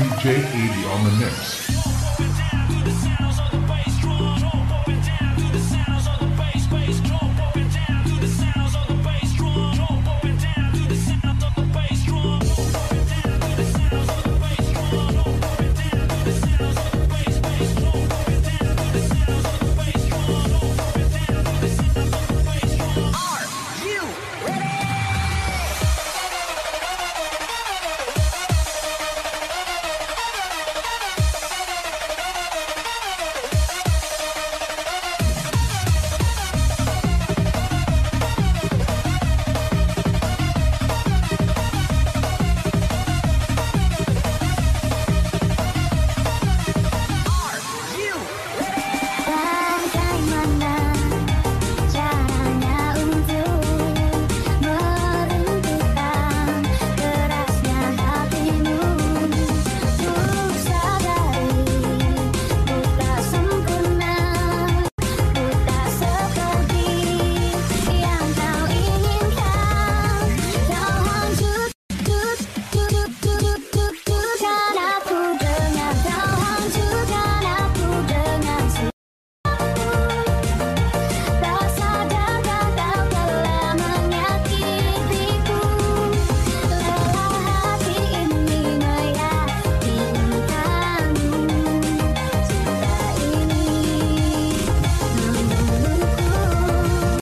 DJ 80 on the mix.